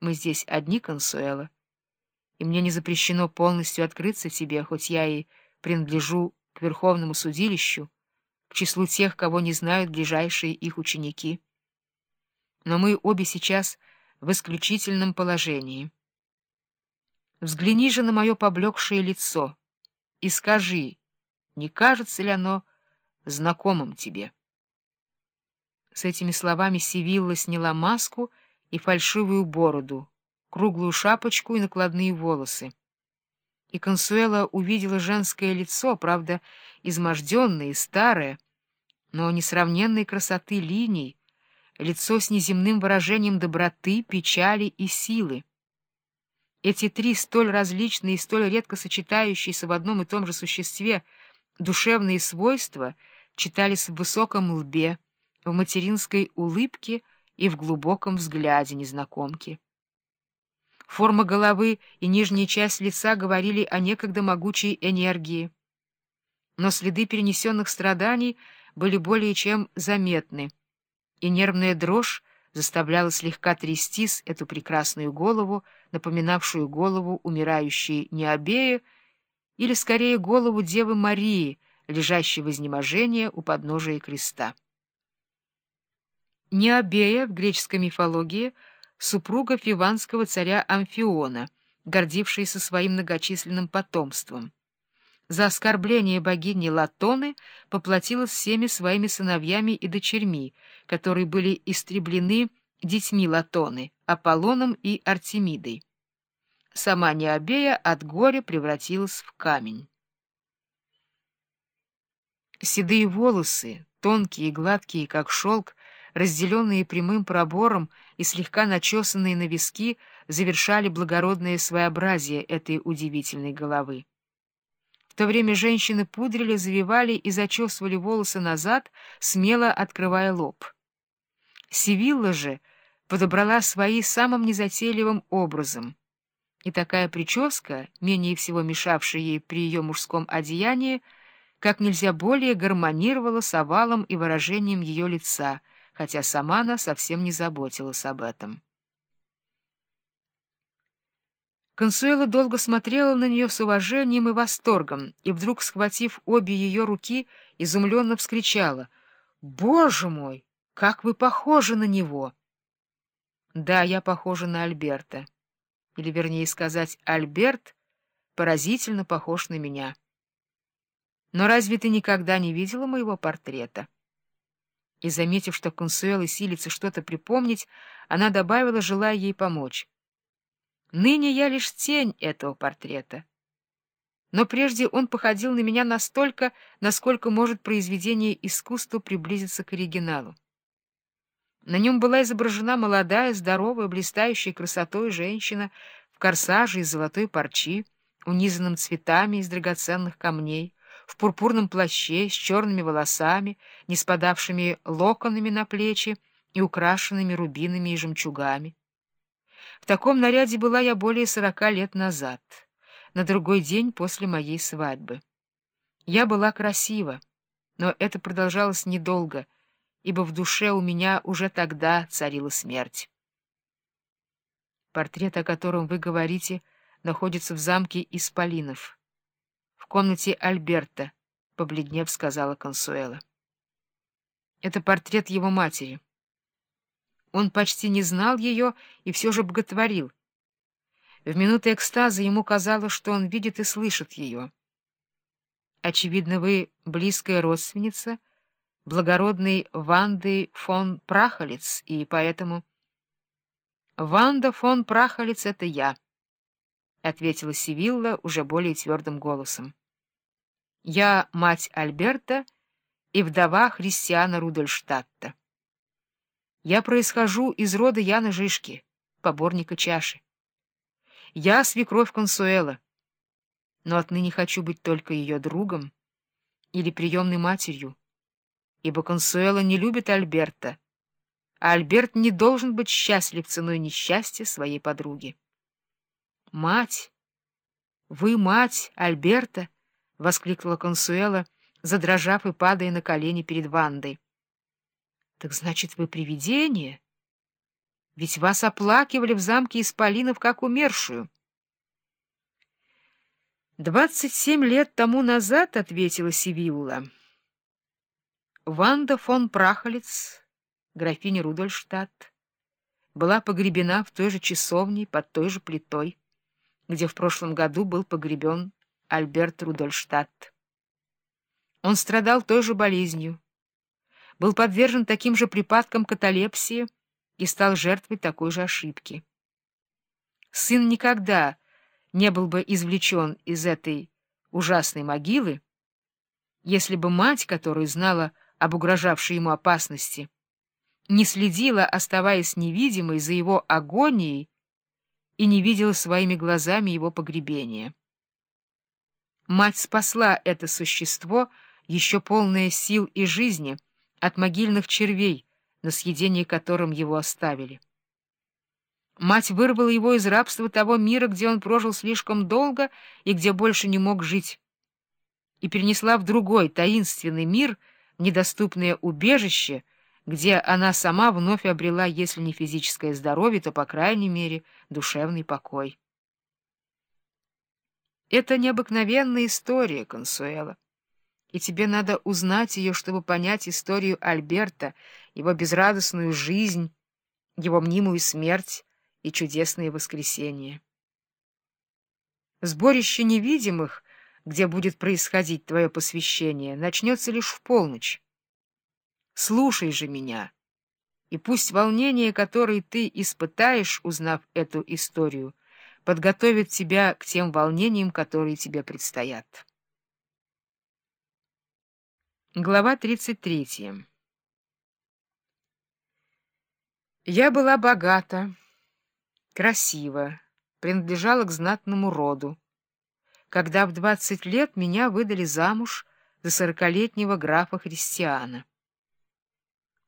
Мы здесь одни, Консуэла, и мне не запрещено полностью открыться тебе, хоть я и принадлежу к Верховному судилищу, к числу тех, кого не знают ближайшие их ученики. Но мы обе сейчас в исключительном положении. Взгляни же на мое поблекшее лицо и скажи, не кажется ли оно знакомым тебе? С этими словами Сивилла сняла маску и фальшивую бороду, круглую шапочку и накладные волосы. И Консуэла увидела женское лицо, правда, изможденное и старое, но несравненной красоты линий, лицо с неземным выражением доброты, печали и силы. Эти три столь различные и столь редко сочетающиеся в одном и том же существе душевные свойства читались в высоком лбе, в материнской улыбке и в глубоком взгляде незнакомки. Форма головы и нижняя часть лица говорили о некогда могучей энергии. Но следы перенесенных страданий были более чем заметны, и нервная дрожь заставляла слегка трястись эту прекрасную голову, напоминавшую голову умирающей Необея, или, скорее, голову Девы Марии, лежащей в изнеможении у подножия креста. Необея в греческой мифологии — супруга фиванского царя Амфиона, гордившаяся своим многочисленным потомством. За оскорбление богини Латоны поплатилась всеми своими сыновьями и дочерьми, которые были истреблены детьми Латоны, Аполлоном и Артемидой. Сама Необея от горя превратилась в камень. Седые волосы, тонкие и гладкие, как шелк, разделенные прямым пробором и слегка начесанные на виски, завершали благородное своеобразие этой удивительной головы. В то время женщины пудрили, завивали и зачесывали волосы назад, смело открывая лоб. Сивилла же подобрала свои самым незатейливым образом, и такая прическа, менее всего мешавшая ей при ее мужском одеянии, как нельзя более гармонировала с овалом и выражением ее лица — хотя сама она совсем не заботилась об этом. Консуэла долго смотрела на нее с уважением и восторгом, и вдруг, схватив обе ее руки, изумленно вскричала «Боже мой, как вы похожи на него!» «Да, я похожа на Альберта. Или, вернее сказать, Альберт поразительно похож на меня. Но разве ты никогда не видела моего портрета?» И, заметив, что Консуэла силится что-то припомнить, она добавила, желая ей помочь. «Ныне я лишь тень этого портрета. Но прежде он походил на меня настолько, насколько может произведение искусства приблизиться к оригиналу. На нем была изображена молодая, здоровая, блистающая красотой женщина в корсаже из золотой парчи, унизанном цветами из драгоценных камней, в пурпурном плаще с черными волосами, не спадавшими локонами на плечи и украшенными рубинами и жемчугами. В таком наряде была я более сорока лет назад, на другой день после моей свадьбы. Я была красива, но это продолжалось недолго, ибо в душе у меня уже тогда царила смерть. Портрет, о котором вы говорите, находится в замке Исполинов комнате Альберта, — побледнев сказала Консуэла. Это портрет его матери. Он почти не знал ее и все же боготворил. В минуты экстаза ему казалось, что он видит и слышит ее. Очевидно, вы близкая родственница благородной Ванды фон Прахолец, и поэтому... Ванда фон Прахолец — это я, — ответила Сивилла уже более твердым голосом. Я мать Альберта и вдова Христиана Рудольштадта. Я происхожу из рода Яна Жишки, поборника чаши. Я свекровь Консуэла, но отныне хочу быть только ее другом или приемной матерью, ибо Консуэла не любит Альберта, а Альберт не должен быть счастлив ценой несчастья своей подруги. Мать! Вы мать Альберта! — воскликнула Консуэла, задрожав и падая на колени перед Вандой. — Так значит, вы привидение? — Ведь вас оплакивали в замке Исполинов как умершую. «Двадцать семь лет тому назад, — ответила Сивилла, — Ванда фон Прахолец, графиня Рудольштадт, была погребена в той же часовне под той же плитой, где в прошлом году был погребен Альберт Рудольштадт. Он страдал той же болезнью, был подвержен таким же припадкам каталепсии и стал жертвой такой же ошибки. Сын никогда не был бы извлечен из этой ужасной могилы, если бы мать, которая знала об угрожавшей ему опасности, не следила, оставаясь невидимой за его агонией, и не видела своими глазами его погребения. Мать спасла это существо, еще полное сил и жизни, от могильных червей, на съедение которым его оставили. Мать вырвала его из рабства того мира, где он прожил слишком долго и где больше не мог жить, и перенесла в другой таинственный мир, недоступное убежище, где она сама вновь обрела, если не физическое здоровье, то, по крайней мере, душевный покой. Это необыкновенная история, Консуэла, и тебе надо узнать ее, чтобы понять историю Альберта, его безрадостную жизнь, его мнимую смерть, и чудесное воскресение. Сборище невидимых, где будет происходить твое посвящение, начнется лишь в полночь. Слушай же меня, и пусть волнение, которое ты испытаешь, узнав эту историю, подготовит тебя к тем волнениям, которые тебе предстоят. Глава 33 Я была богата красиво, принадлежала к знатному роду. Когда в двадцать лет меня выдали замуж за сорокалетнего графа Христиана.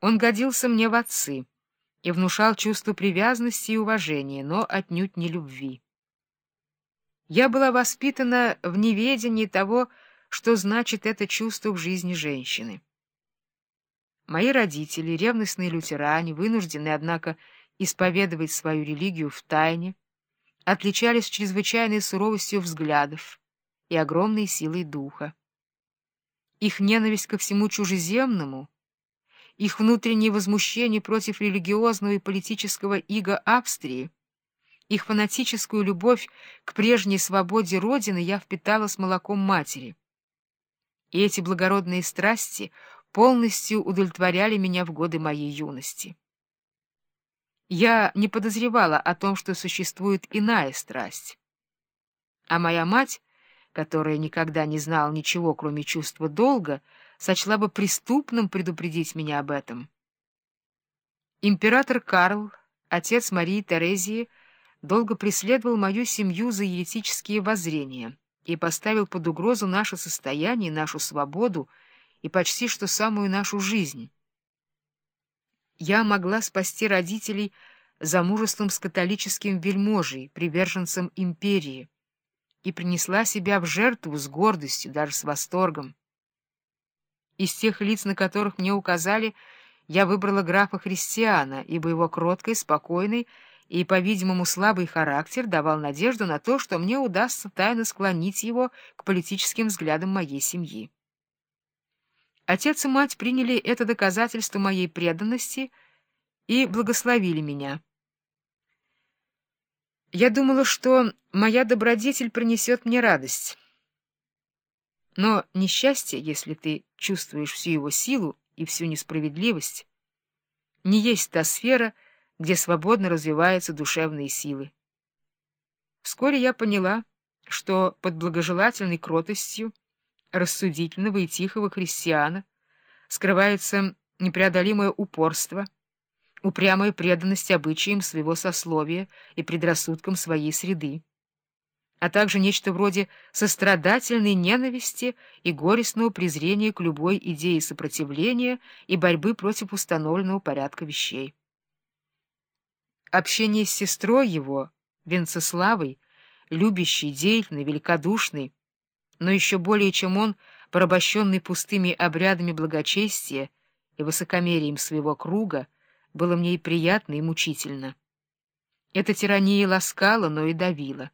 Он годился мне в отцы и внушал чувство привязанности и уважения, но отнюдь не любви. Я была воспитана в неведении того, что значит это чувство в жизни женщины. Мои родители, ревностные лютеране, вынуждены, однако, исповедовать свою религию в тайне, отличались чрезвычайной суровостью взглядов и огромной силой духа. Их ненависть ко всему чужеземному, их внутреннее возмущение против религиозного и политического ига Австрии, их фанатическую любовь к прежней свободе Родины я впитала с молоком матери. И эти благородные страсти полностью удовлетворяли меня в годы моей юности. Я не подозревала о том, что существует иная страсть. А моя мать, которая никогда не знала ничего, кроме чувства долга, сочла бы преступным предупредить меня об этом. Император Карл, отец Марии Терезии, долго преследовал мою семью за еретические воззрения и поставил под угрозу наше состояние, нашу свободу и почти что самую нашу жизнь. Я могла спасти родителей замужеством с католическим вельможей, приверженцем империи, и принесла себя в жертву с гордостью, даже с восторгом. Из тех лиц, на которых мне указали, я выбрала графа Христиана, ибо его кроткий, спокойный и, по-видимому, слабый характер давал надежду на то, что мне удастся тайно склонить его к политическим взглядам моей семьи. Отец и мать приняли это доказательство моей преданности и благословили меня. Я думала, что моя добродетель принесет мне радость. Но несчастье, если ты чувствуешь всю его силу и всю несправедливость, не есть та сфера, где свободно развиваются душевные силы. Вскоре я поняла, что под благожелательной кротостью рассудительного и тихого христиана скрывается непреодолимое упорство, упрямая преданность обычаям своего сословия и предрассудкам своей среды, а также нечто вроде сострадательной ненависти и горестного презрения к любой идее сопротивления и борьбы против установленного порядка вещей. Общение с сестрой его, Венцеславой, любящей, деятельной, великодушной, но еще более чем он, порабощенный пустыми обрядами благочестия и высокомерием своего круга, было мне и приятно, и мучительно. Эта тирания ласкала, но и давила.